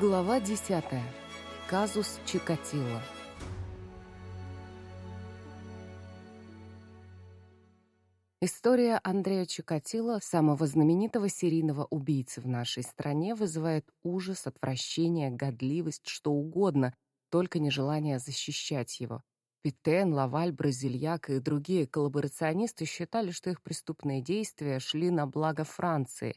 Глава 10. Казус Чикатило. История Андрея Чикатило, самого знаменитого серийного убийцы в нашей стране, вызывает ужас, отвращение, годливость, что угодно, только не желание защищать его. Питен, Лаваль, Бразильяк и другие коллаборационисты считали, что их преступные действия шли на благо Франции.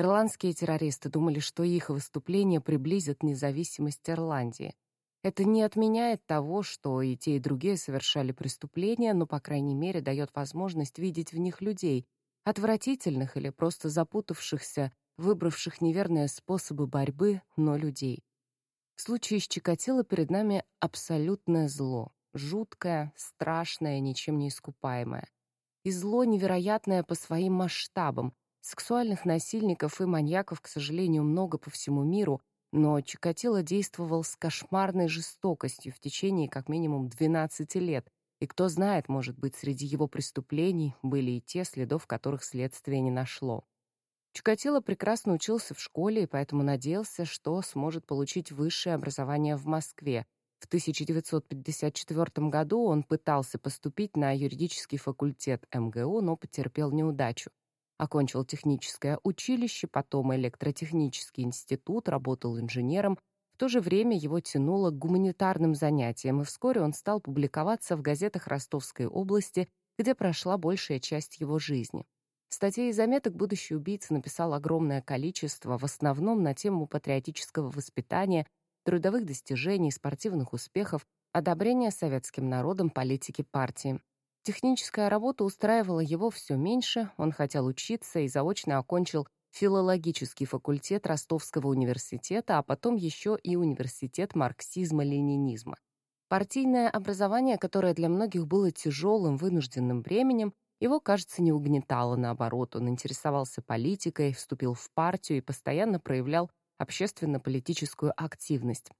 Ирландские террористы думали, что их выступления приблизят независимость Ирландии. Это не отменяет того, что и те, и другие совершали преступления, но, по крайней мере, дает возможность видеть в них людей, отвратительных или просто запутавшихся, выбравших неверные способы борьбы, но людей. В случае с Чикатило перед нами абсолютное зло, жуткое, страшное, ничем не искупаемое. И зло невероятное по своим масштабам. Сексуальных насильников и маньяков, к сожалению, много по всему миру, но Чикатило действовал с кошмарной жестокостью в течение как минимум 12 лет, и кто знает, может быть, среди его преступлений были и те, следов которых следствие не нашло. Чикатило прекрасно учился в школе и поэтому надеялся, что сможет получить высшее образование в Москве, в 1954 году он пытался поступить на юридический факультет МГУ, но потерпел неудачу. Окончил техническое училище, потом электротехнический институт, работал инженером. В то же время его тянуло к гуманитарным занятиям, и вскоре он стал публиковаться в газетах Ростовской области, где прошла большая часть его жизни. Статей и заметок будущий убийца написал огромное количество, в основном на тему патриотического воспитания, трудовых достижений, спортивных успехов, одобрения советским народом политики партии. Техническая работа устраивала его все меньше, он хотел учиться и заочно окончил филологический факультет Ростовского университета, а потом еще и университет марксизма-ленинизма. Партийное образование, которое для многих было тяжелым, вынужденным бременем, его, кажется, не угнетало, наоборот, он интересовался политикой, вступил в партию и постоянно проявлял общественно-политическую активность.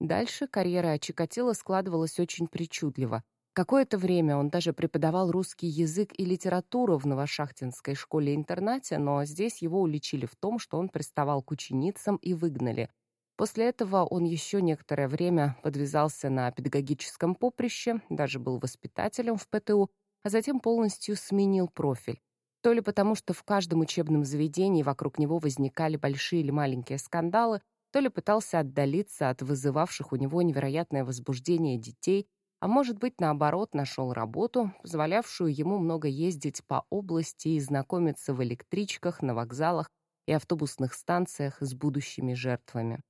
Дальше карьера Чикатило складывалась очень причудливо. Какое-то время он даже преподавал русский язык и литературу в Новошахтинской школе-интернате, но здесь его уличили в том, что он приставал к ученицам и выгнали. После этого он еще некоторое время подвязался на педагогическом поприще, даже был воспитателем в ПТУ, а затем полностью сменил профиль. То ли потому, что в каждом учебном заведении вокруг него возникали большие или маленькие скандалы, то ли пытался отдалиться от вызывавших у него невероятное возбуждение детей, а может быть, наоборот, нашел работу, позволявшую ему много ездить по области и знакомиться в электричках, на вокзалах и автобусных станциях с будущими жертвами.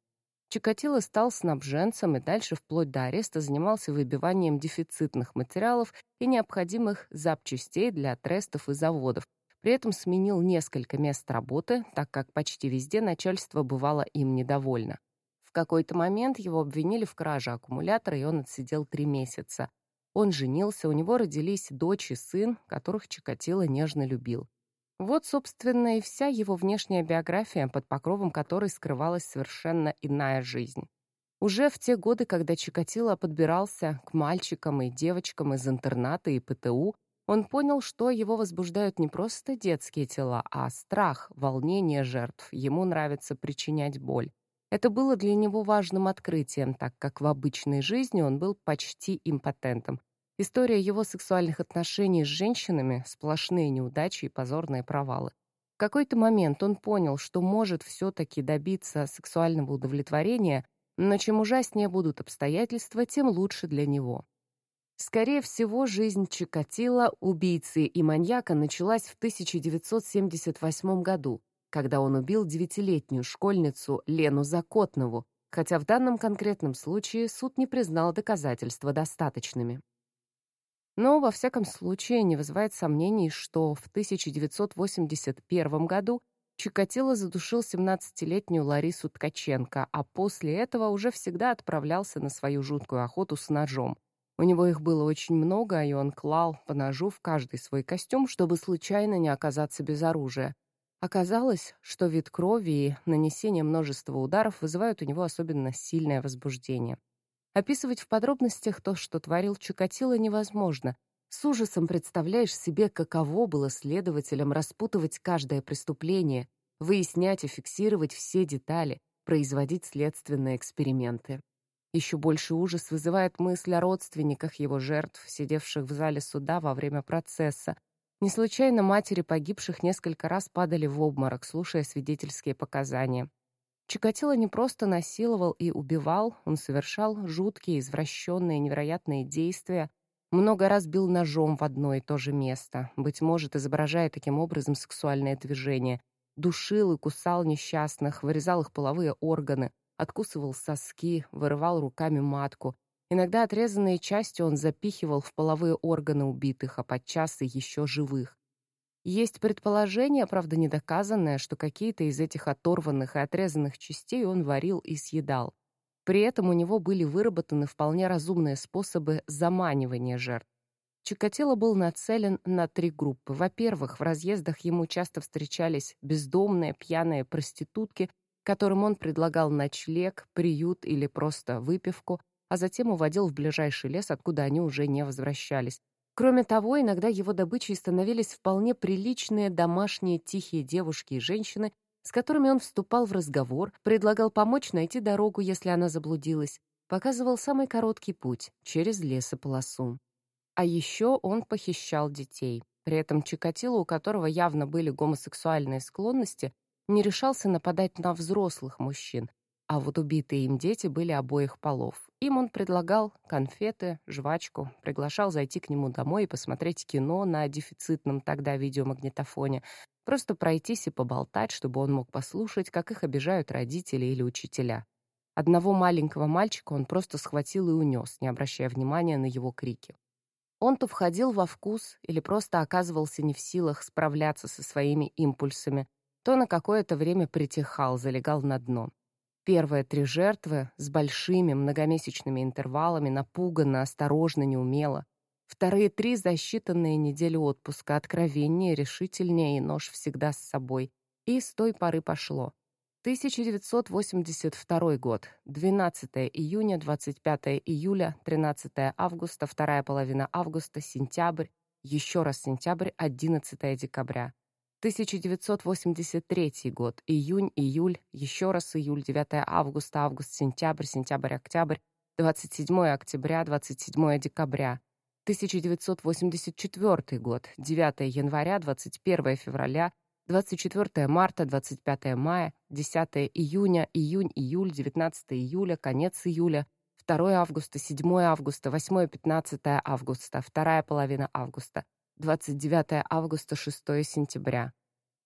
Чикатило стал снабженцем и дальше вплоть до ареста занимался выбиванием дефицитных материалов и необходимых запчастей для трестов и заводов, при этом сменил несколько мест работы, так как почти везде начальство бывало им недовольно. Какой-то момент его обвинили в краже аккумулятора, и он отсидел три месяца. Он женился, у него родились дочь и сын, которых Чикатило нежно любил. Вот, собственно, и вся его внешняя биография, под покровом которой скрывалась совершенно иная жизнь. Уже в те годы, когда Чикатило подбирался к мальчикам и девочкам из интерната и ПТУ, он понял, что его возбуждают не просто детские тела, а страх, волнение жертв. Ему нравится причинять боль. Это было для него важным открытием, так как в обычной жизни он был почти импотентом. История его сексуальных отношений с женщинами — сплошные неудачи и позорные провалы. В какой-то момент он понял, что может все-таки добиться сексуального удовлетворения, но чем ужаснее будут обстоятельства, тем лучше для него. Скорее всего, жизнь Чикатило, убийцы и маньяка началась в 1978 году, когда он убил девятилетнюю школьницу Лену Закотнову, хотя в данном конкретном случае суд не признал доказательства достаточными. Но, во всяком случае, не вызывает сомнений, что в 1981 году Чикатило задушил 17-летнюю Ларису Ткаченко, а после этого уже всегда отправлялся на свою жуткую охоту с ножом, у него их было очень много, и он клал по ножу в каждый свой костюм, чтобы случайно не оказаться без оружия. Оказалось, что вид крови и нанесение множества ударов вызывают у него особенно сильное возбуждение. Описывать в подробностях то, что творил Чикатило, невозможно. С ужасом представляешь себе, каково было следователям распутывать каждое преступление, выяснять и фиксировать все детали, производить следственные эксперименты. Еще больше ужас вызывает мысль о родственниках его жертв, сидевших в зале суда во время процесса. Не случайно матери погибших несколько раз падали в обморок, слушая свидетельские показания. Чикатило не просто насиловал и убивал, он совершал жуткие, извращенные, невероятные действия, много раз бил ножом в одно и то же место, быть может, изображая таким образом сексуальное движение, душил и кусал несчастных, вырезал их половые органы, откусывал соски, вырывал руками матку. Иногда отрезанные части он запихивал в половые органы убитых, а подчас и еще живых. Есть предположение, правда недоказанное, что какие-то из этих оторванных и отрезанных частей он варил и съедал. При этом у него были выработаны вполне разумные способы заманивания жертв. Чикатило был нацелен на три группы. Во-первых, в разъездах ему часто встречались бездомные, пьяные проститутки, которым он предлагал ночлег, приют или просто выпивку, а затем уводил в ближайший лес, откуда они уже не возвращались. Кроме того, иногда его добычей становились вполне приличные домашние тихие девушки и женщины, с которыми он вступал в разговор, предлагал помочь найти дорогу, если она заблудилась, показывал самый короткий путь через лесополосу. А еще он похищал детей. При этом Чикатило, у которого явно были гомосексуальные склонности, не решался нападать на взрослых мужчин, а вот убитые им дети были обоих полов. Им он предлагал конфеты, жвачку, приглашал зайти к нему домой и посмотреть кино на дефицитном тогда видеомагнитофоне, просто пройтись и поболтать, чтобы он мог послушать, как их обижают родители или учителя. Одного маленького мальчика он просто схватил и унес, не обращая внимания на его крики. Он то входил во вкус или просто оказывался не в силах справляться со своими импульсами, то на какое-то время притихал, залегал на дно. Первые три жертвы с большими многомесячными интервалами, напуганно, осторожно, неумело. Вторые три за считанные недели отпуска, откровеннее, решительнее и нож всегда с собой. И с той поры пошло. 1982 год. 12 июня, 25 июля, 13 августа, вторая половина августа, сентябрь, еще раз сентябрь, 11 декабря. 1983 год. Июнь, июль, еще раз июль, 9 августа, август, сентябрь, сентябрь, октябрь, 27 октября, 27 декабря. 1984 год. 9 января, 21 февраля, 24 марта, 25 мая, 10 июня, июнь, июль, 19 июля, конец июля, 2 августа, 7 августа, 8-15 августа, вторая половина августа, 29 августа, 6 сентября.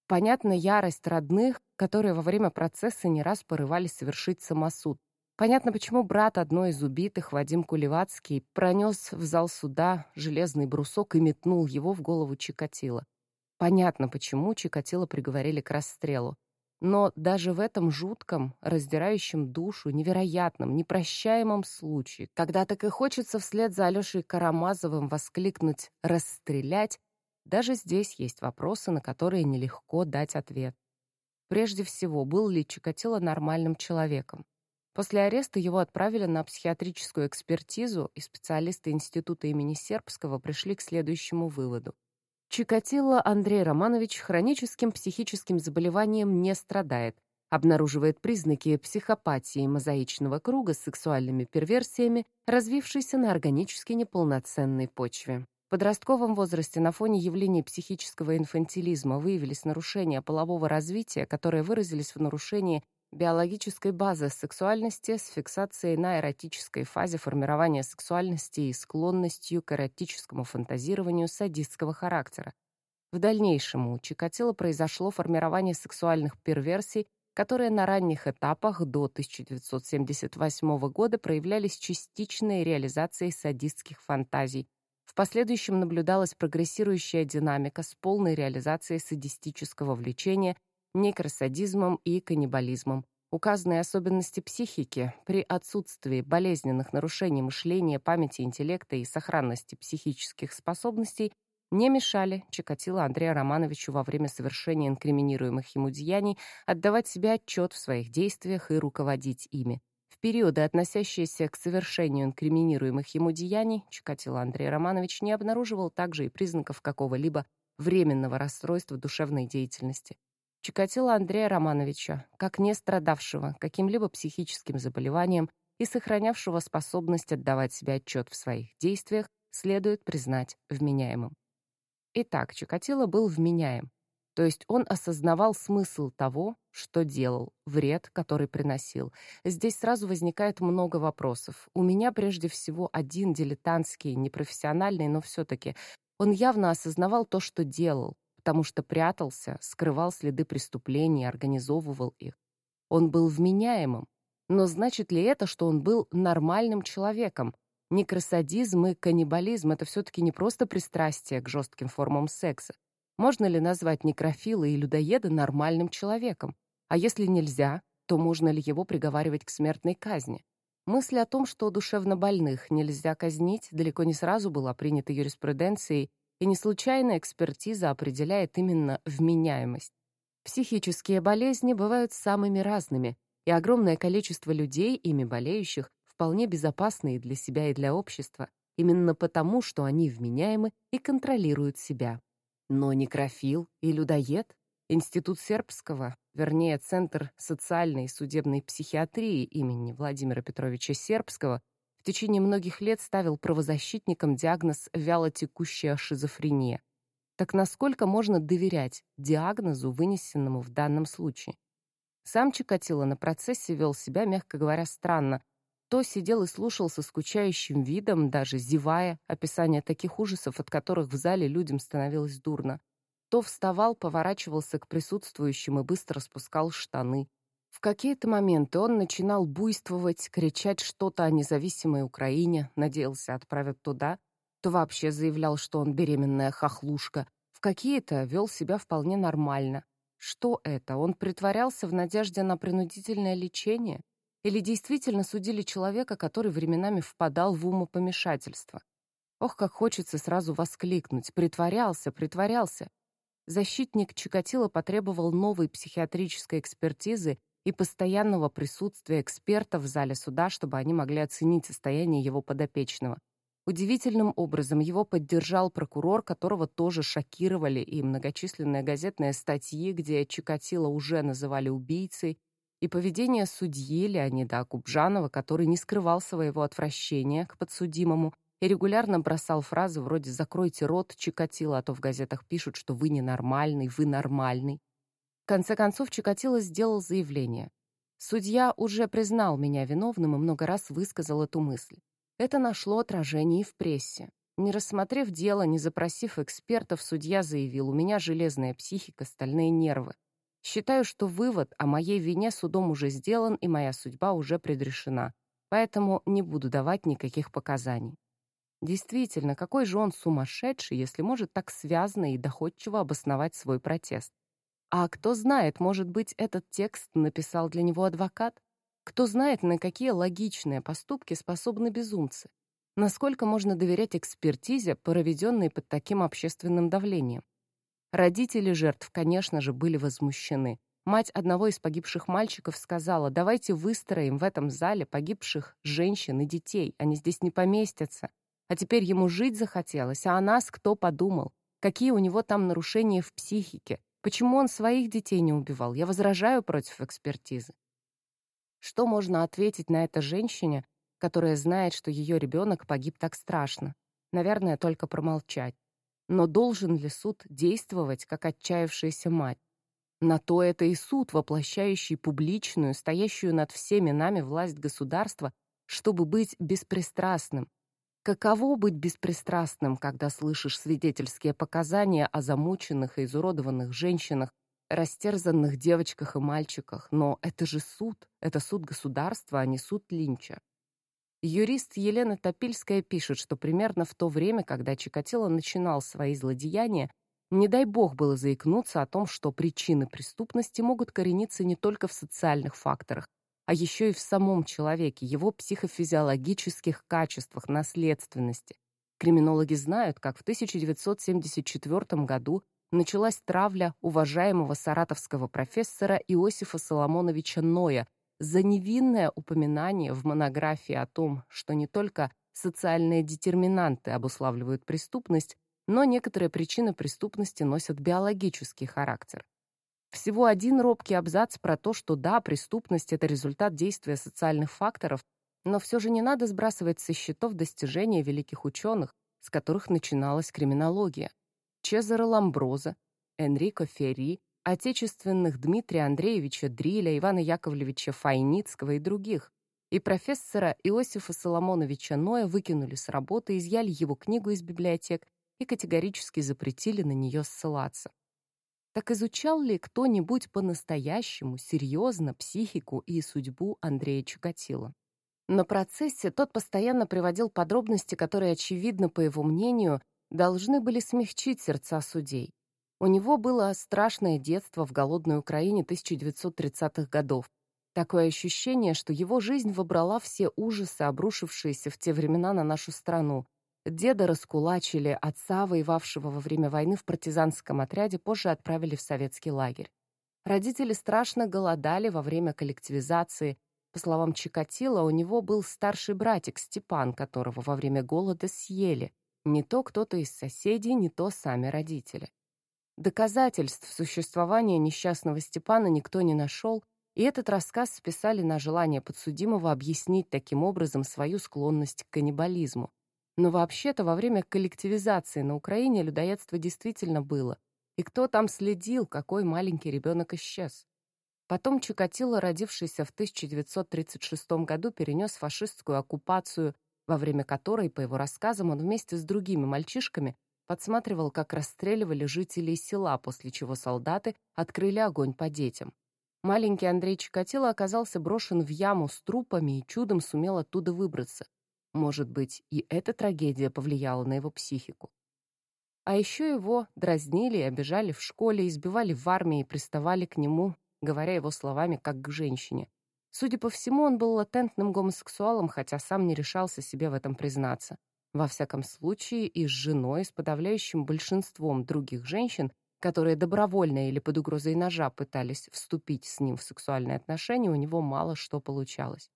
Понятна ярость родных, которые во время процесса не раз порывались совершить самосуд. Понятно, почему брат одной из убитых, Вадим Кулевацкий, пронес в зал суда железный брусок и метнул его в голову Чикатило. Понятно, почему Чикатило приговорили к расстрелу. Но даже в этом жутком, раздирающем душу, невероятном, непрощаемом случае, когда так и хочется вслед за Алешей Карамазовым воскликнуть «расстрелять», даже здесь есть вопросы, на которые нелегко дать ответ. Прежде всего, был ли Чикатило нормальным человеком? После ареста его отправили на психиатрическую экспертизу, и специалисты института имени Сербского пришли к следующему выводу. Чикатило Андрей Романович хроническим психическим заболеванием не страдает, обнаруживает признаки психопатии мозаичного круга с сексуальными перверсиями, развившейся на органически неполноценной почве. В подростковом возрасте на фоне явлений психического инфантилизма выявились нарушения полового развития, которые выразились в нарушении биологической базы сексуальности с фиксацией на эротической фазе формирования сексуальности и склонностью к эротическому фантазированию садистского характера. В дальнейшем у Чикатило произошло формирование сексуальных перверсий, которые на ранних этапах до 1978 года проявлялись частичной реализацией садистских фантазий. В последующем наблюдалась прогрессирующая динамика с полной реализацией садистического влечения некросадизмом и каннибализмом. Указанные особенности психики при отсутствии болезненных нарушений мышления, памяти, интеллекта и сохранности психических способностей не мешали Чикатило Андрею Романовичу во время совершения инкриминируемых ему деяний отдавать себе отчет в своих действиях и руководить ими. В периоды, относящиеся к совершению инкриминируемых ему деяний, Чикатило Андрей Романович не обнаруживал также и признаков какого-либо временного расстройства душевной деятельности. Чикатило Андрея Романовича, как не страдавшего каким-либо психическим заболеванием и сохранявшего способность отдавать себе отчет в своих действиях, следует признать вменяемым. Итак, Чикатило был вменяем, то есть он осознавал смысл того, что делал, вред, который приносил. Здесь сразу возникает много вопросов. У меня прежде всего один дилетантский, непрофессиональный, но все-таки. Он явно осознавал то, что делал, потому что прятался, скрывал следы преступлений, организовывал их. Он был вменяемым. Но значит ли это, что он был нормальным человеком? Некрасадизм и каннибализм — это все-таки не просто пристрастие к жестким формам секса. Можно ли назвать некрофила и людоеда нормальным человеком? А если нельзя, то можно ли его приговаривать к смертной казни? Мысль о том, что душевнобольных нельзя казнить, далеко не сразу была принята юриспруденцией и не случайно экспертиза определяет именно вменяемость. Психические болезни бывают самыми разными, и огромное количество людей, ими болеющих, вполне безопасны и для себя, и для общества, именно потому, что они вменяемы и контролируют себя. Но некрофил и людоед Институт сербского, вернее, Центр социальной и судебной психиатрии имени Владимира Петровича Сербского течение многих лет ставил правозащитникам диагноз вялотекущая шизофрения. Так насколько можно доверять диагнозу, вынесенному в данном случае? Сам Чикатило на процессе вел себя, мягко говоря, странно. То сидел и слушал со скучающим видом, даже зевая, описание таких ужасов, от которых в зале людям становилось дурно. То вставал, поворачивался к присутствующим и быстро спускал штаны. В какие-то моменты он начинал буйствовать, кричать что-то о независимой Украине, надеялся отправят туда, то вообще заявлял, что он беременная хохлушка. В какие-то вел себя вполне нормально. Что это? Он притворялся в надежде на принудительное лечение? Или действительно судили человека, который временами впадал в умопомешательство? Ох, как хочется сразу воскликнуть. Притворялся, притворялся. Защитник Чикатило потребовал новой психиатрической экспертизы и постоянного присутствия экспертов в зале суда, чтобы они могли оценить состояние его подопечного. Удивительным образом его поддержал прокурор, которого тоже шокировали и многочисленные газетные статьи, где Чикатило уже называли убийцей, и поведение судьи Леонида Акубжанова, который не скрывал своего отвращения к подсудимому и регулярно бросал фразы вроде «закройте рот, Чикатило, а то в газетах пишут, что вы ненормальный, вы нормальный». Конце концов, Чикатило сделал заявление. Судья уже признал меня виновным и много раз высказал эту мысль. Это нашло отражение и в прессе. Не рассмотрев дело, не запросив экспертов, судья заявил, у меня железная психика, стальные нервы. Считаю, что вывод о моей вине судом уже сделан и моя судьба уже предрешена, поэтому не буду давать никаких показаний. Действительно, какой же он сумасшедший, если может так связно и доходчиво обосновать свой протест. А кто знает, может быть, этот текст написал для него адвокат? Кто знает, на какие логичные поступки способны безумцы? Насколько можно доверять экспертизе, проведенной под таким общественным давлением? Родители жертв, конечно же, были возмущены. Мать одного из погибших мальчиков сказала, давайте выстроим в этом зале погибших женщин и детей, они здесь не поместятся. А теперь ему жить захотелось, а о нас кто подумал? Какие у него там нарушения в психике? Почему он своих детей не убивал? Я возражаю против экспертизы. Что можно ответить на это женщине, которая знает, что ее ребенок погиб так страшно? Наверное, только промолчать. Но должен ли суд действовать, как отчаявшаяся мать? На то это и суд, воплощающий публичную, стоящую над всеми нами власть государства, чтобы быть беспристрастным. Каково быть беспристрастным, когда слышишь свидетельские показания о замученных и изуродованных женщинах, растерзанных девочках и мальчиках, но это же суд, это суд государства, а не суд Линча. Юрист Елена Топильская пишет, что примерно в то время, когда Чикатило начинал свои злодеяния, не дай бог было заикнуться о том, что причины преступности могут корениться не только в социальных факторах, а еще и в самом человеке, его психофизиологических качествах, наследственности. Криминологи знают, как в 1974 году началась травля уважаемого саратовского профессора Иосифа Соломоновича Ноя, за невинное упоминание в монографии о том, что не только социальные детерминанты обуславливают преступность, но некоторые причины преступности носят биологический характер. Всего один робкий абзац про то, что да, преступность — это результат действия социальных факторов, но все же не надо сбрасывать со счетов достижения великих ученых, с которых начиналась криминология. Чезаро Ламброза, Энрико Ферри, отечественных Дмитрия Андреевича Дриля, Ивана Яковлевича Файницкого и других. И профессора Иосифа Соломоновича Ноя выкинули с работы, изъяли его книгу из библиотек и категорически запретили на нее ссылаться. Так изучал ли кто-нибудь по-настоящему, серьезно психику и судьбу Андрея Чикатило? На процессе тот постоянно приводил подробности, которые, очевидно, по его мнению, должны были смягчить сердца судей. У него было страшное детство в голодной Украине 1930-х годов. Такое ощущение, что его жизнь выбрала все ужасы, обрушившиеся в те времена на нашу страну. Деда раскулачили, отца, воевавшего во время войны в партизанском отряде, позже отправили в советский лагерь. Родители страшно голодали во время коллективизации, по словам Чикатило, у него был старший братик Степан, которого во время голода съели. Не то кто-то из соседей, не то сами родители. Доказательств существования несчастного Степана никто не нашел, и этот рассказ списали на желание подсудимого объяснить таким образом свою склонность к каннибализму. Но вообще-то во время коллективизации на Украине людоедство действительно было. И кто там следил, какой маленький ребенок исчез? Потом Чикатило, родившийся в 1936 году, перенес фашистскую оккупацию, во время которой, по его рассказам, он вместе с другими мальчишками подсматривал, как расстреливали жителей села, после чего солдаты открыли огонь по детям. Маленький Андрей Чикатило оказался брошен в яму с трупами и чудом сумел оттуда выбраться. Может быть, и эта трагедия повлияла на его психику. А еще его дразнили и обижали в школе, избивали в армии и приставали к нему говоря его словами, как к женщине. Судя по всему, он был латентным гомосексуалом, хотя сам не решался себе в этом признаться. Во всяком случае, и с женой, с подавляющим большинством других женщин, которые добровольно или под угрозой ножа пытались вступить с ним в сексуальные отношения, у него мало что получалось.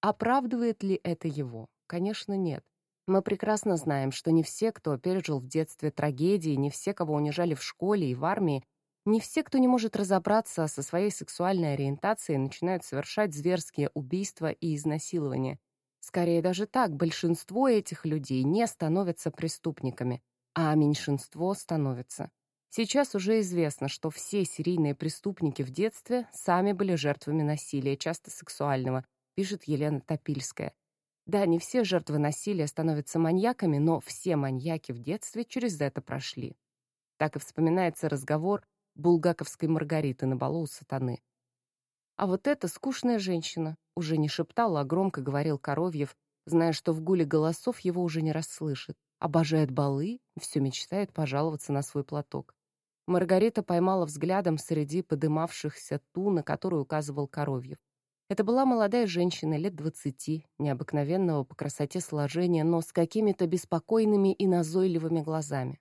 Оправдывает ли это его? Конечно, нет. Мы прекрасно знаем, что не все, кто пережил в детстве трагедии, не все, кого унижали в школе и в армии, не все, кто не может разобраться со своей сексуальной ориентацией, начинают совершать зверские убийства и изнасилования. Скорее даже так, большинство этих людей не становятся преступниками, а меньшинство становится. Сейчас уже известно, что все серийные преступники в детстве сами были жертвами насилия, часто сексуального, пишет Елена Топильская. Да, не все жертвы насилия становятся маньяками, но все маньяки в детстве через это прошли. Так и вспоминается разговор булгаковской Маргариты на балу у сатаны. А вот эта скучная женщина уже не шептала, а громко говорил Коровьев, зная, что в гуле голосов его уже не расслышит. Обожает балы, все мечтает пожаловаться на свой платок. Маргарита поймала взглядом среди подымавшихся ту, на которую указывал Коровьев. Это была молодая женщина лет двадцати, необыкновенного по красоте сложения, но с какими-то беспокойными и назойливыми глазами.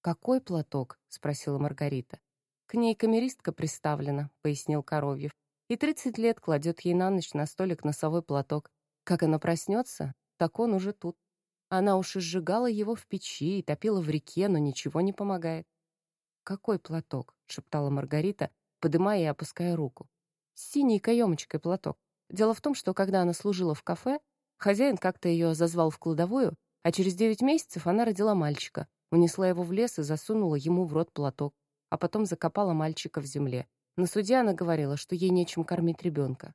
«Какой платок?» — спросила Маргарита. «К ней камеристка приставлена», — пояснил Коровьев. «И тридцать лет кладет ей на ночь на столик носовой платок. Как она проснется, так он уже тут. Она уж и сжигала его в печи и топила в реке, но ничего не помогает». «Какой платок?» — шептала Маргарита, подымая и опуская руку. «С синей каемочкой платок. Дело в том, что когда она служила в кафе, хозяин как-то ее зазвал в кладовую, а через девять месяцев она родила мальчика, унесла его в лес и засунула ему в рот платок а потом закопала мальчика в земле. На суде она говорила, что ей нечем кормить ребенка.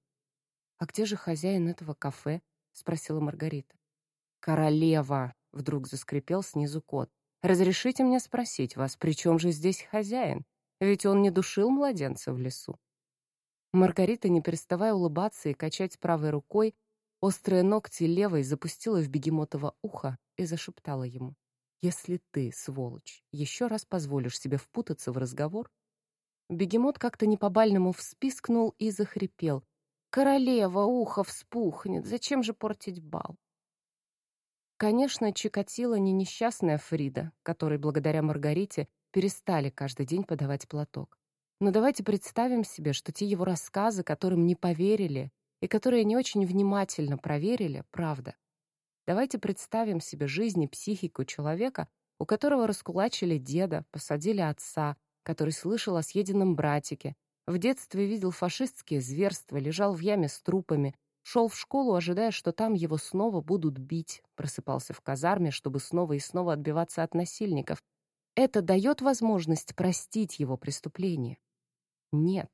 «А где же хозяин этого кафе?» — спросила Маргарита. «Королева!» — вдруг заскрипел снизу кот. «Разрешите мне спросить вас, при чем же здесь хозяин? Ведь он не душил младенца в лесу». Маргарита, не переставая улыбаться и качать правой рукой, острые ногти левой запустила в бегемотово ухо и зашептала ему. Если ты, сволочь, еще раз позволишь себе впутаться в разговор... Бегемот как-то не по-бальному вспискнул и захрипел. «Королева, ухо вспухнет, зачем же портить бал?» Конечно, Чикатило не несчастная Фрида, которой благодаря Маргарите перестали каждый день подавать платок. Но давайте представим себе, что те его рассказы, которым не поверили и которые не очень внимательно проверили, правда. Давайте представим себе жизнь и психику человека, у которого раскулачили деда, посадили отца, который слышал о съеденном братике, в детстве видел фашистские зверства, лежал в яме с трупами, шел в школу, ожидая, что там его снова будут бить, просыпался в казарме, чтобы снова и снова отбиваться от насильников. Это дает возможность простить его преступление? Нет.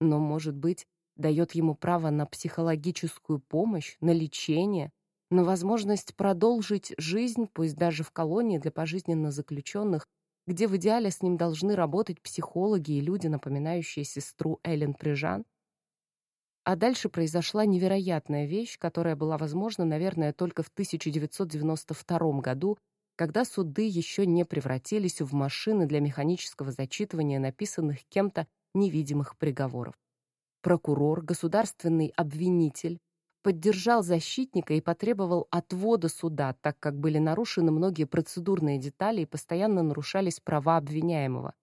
Но, может быть, дает ему право на психологическую помощь, на лечение, на возможность продолжить жизнь, пусть даже в колонии для пожизненно заключенных, где в идеале с ним должны работать психологи и люди, напоминающие сестру Эллен Прижан? А дальше произошла невероятная вещь, которая была возможна, наверное, только в 1992 году, когда суды еще не превратились в машины для механического зачитывания написанных кем-то невидимых приговоров. Прокурор, государственный обвинитель, поддержал защитника и потребовал отвода суда, так как были нарушены многие процедурные детали и постоянно нарушались права обвиняемого.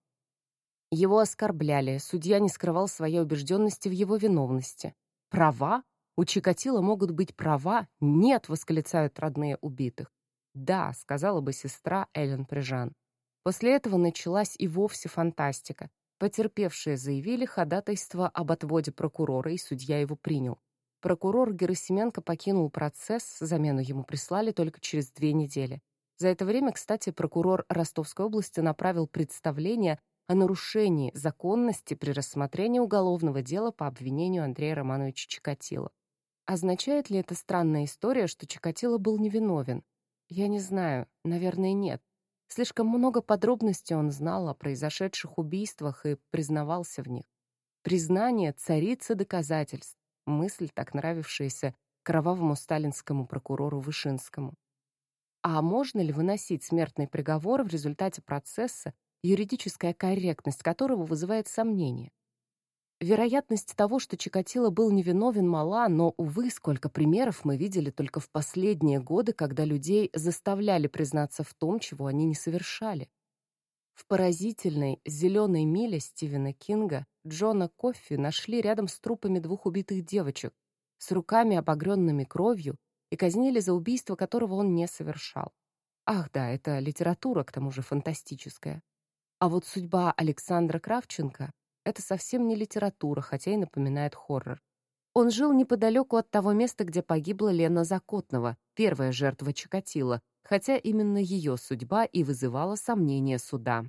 Его оскорбляли, судья не скрывал своей убежденности в его виновности. «Права? У Чикатило могут быть права? Нет!» — восклицают родные убитых. «Да», — сказала бы сестра Эллен Прижан. После этого началась и вовсе фантастика. Потерпевшие заявили ходатайство об отводе прокурора, и судья его принял. Прокурор Герасименко покинул процесс, замену ему прислали только через две недели. За это время, кстати, прокурор Ростовской области направил представление о нарушении законности при рассмотрении уголовного дела по обвинению Андрея Романовича Чикатило. Означает ли эта странная история, что Чикатило был невиновен? Я не знаю, наверное, нет. Слишком много подробностей он знал о произошедших убийствах и признавался в них. Признание — царица доказательств, мысль, так нравившаяся кровавому сталинскому прокурору Вышинскому. А можно ли выносить смертный приговор в результате процесса, юридическая корректность которого вызывает сомнения? Вероятность того, что Чикатило был невиновен, мала, но, увы, сколько примеров мы видели только в последние годы, когда людей заставляли признаться в том, чего они не совершали. В поразительной «Зеленой миле» Стивена Кинга Джона Коффи нашли рядом с трупами двух убитых девочек, с руками, обогренными кровью, и казнили за убийство, которого он не совершал. Ах да, это литература, к тому же фантастическая. А вот судьба Александра Кравченко это совсем не литература, хотя и напоминает хоррор. Он жил неподалеку от того места, где погибла Лена Закотного, первая жертва Чикатило, хотя именно ее судьба и вызывала сомнения суда.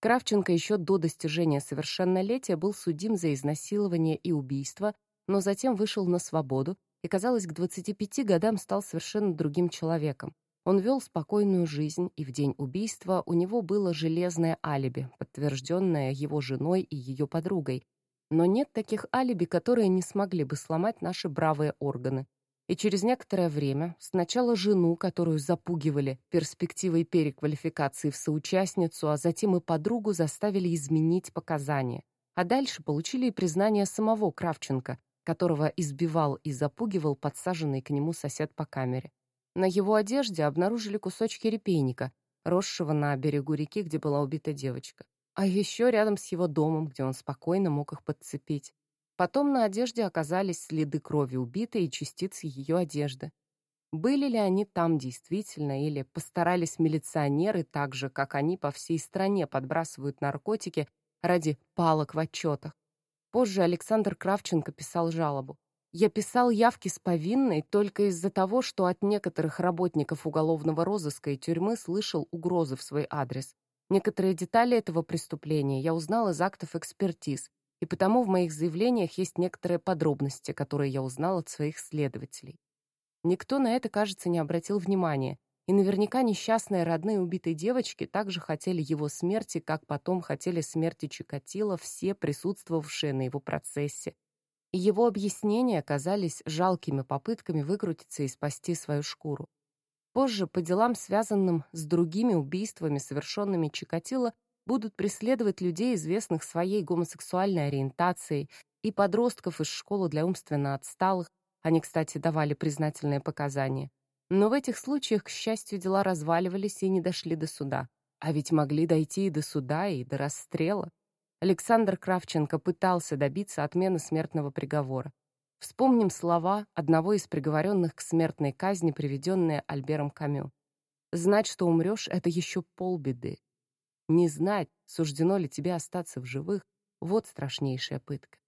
Кравченко еще до достижения совершеннолетия был судим за изнасилование и убийство, но затем вышел на свободу и, казалось, к 25 годам стал совершенно другим человеком. Он вел спокойную жизнь, и в день убийства у него было железное алиби, подтвержденное его женой и ее подругой. Но нет таких алиби, которые не смогли бы сломать наши бравые органы. И через некоторое время сначала жену, которую запугивали перспективой переквалификации в соучастницу, а затем и подругу заставили изменить показания. А дальше получили и признание самого Кравченко, которого избивал и запугивал подсаженный к нему сосед по камере. На его одежде обнаружили кусочки репейника, росшего на берегу реки, где была убита девочка. А еще рядом с его домом, где он спокойно мог их подцепить. Потом на одежде оказались следы крови убитой и частицы ее одежды. Были ли они там действительно, или постарались милиционеры так же, как они по всей стране подбрасывают наркотики ради палок в отчетах? Позже Александр Кравченко писал жалобу. Я писал явки с повинной только из-за того, что от некоторых работников уголовного розыска и тюрьмы слышал угрозы в свой адрес. Некоторые детали этого преступления я узнал из актов экспертиз, и потому в моих заявлениях есть некоторые подробности, которые я узнал от своих следователей. Никто на это, кажется, не обратил внимания, и наверняка несчастные родные убитой девочки также хотели его смерти, как потом хотели смерти Чикатило все присутствовавшие на его процессе, его объяснения оказались жалкими попытками выкрутиться и спасти свою шкуру. Позже по делам, связанным с другими убийствами, совершенными Чикатило, будут преследовать людей, известных своей гомосексуальной ориентацией, и подростков из школы для умственно отсталых, они, кстати, давали признательные показания. Но в этих случаях, к счастью, дела разваливались и не дошли до суда. А ведь могли дойти и до суда, и до расстрела. Александр Кравченко пытался добиться отмены смертного приговора. Вспомним слова одного из приговоренных к смертной казни, приведенные Альбером Камю. «Знать, что умрешь, — это еще полбеды. Не знать, суждено ли тебе остаться в живых, вот страшнейшая пытка.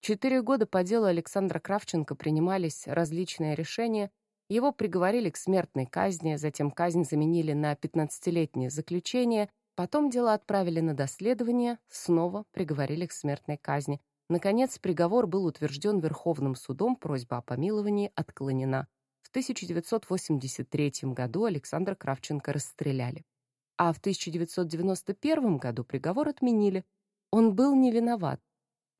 Четыре года по делу Александра Кравченко принимались различные решения. Его приговорили к смертной казни, затем казнь заменили на 15-летнее заключение, потом дело отправили на доследование, снова приговорили к смертной казни. Наконец, приговор был утвержден Верховным судом, просьба о помиловании отклонена. В 1983 году Александра Кравченко расстреляли. А в 1991 году приговор отменили. Он был не виноват,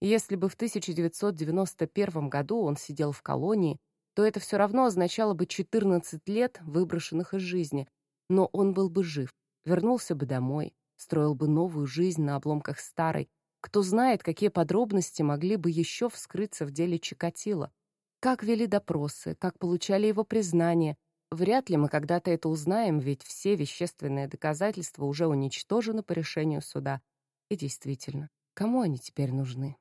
если бы в 1991 году он сидел в колонии, то это все равно означало бы 14 лет, выброшенных из жизни. Но он был бы жив, вернулся бы домой, строил бы новую жизнь на обломках старой. Кто знает, какие подробности могли бы еще вскрыться в деле Чикатило. Как вели допросы, как получали его признание. Вряд ли мы когда-то это узнаем, ведь все вещественные доказательства уже уничтожены по решению суда. И действительно, кому они теперь нужны?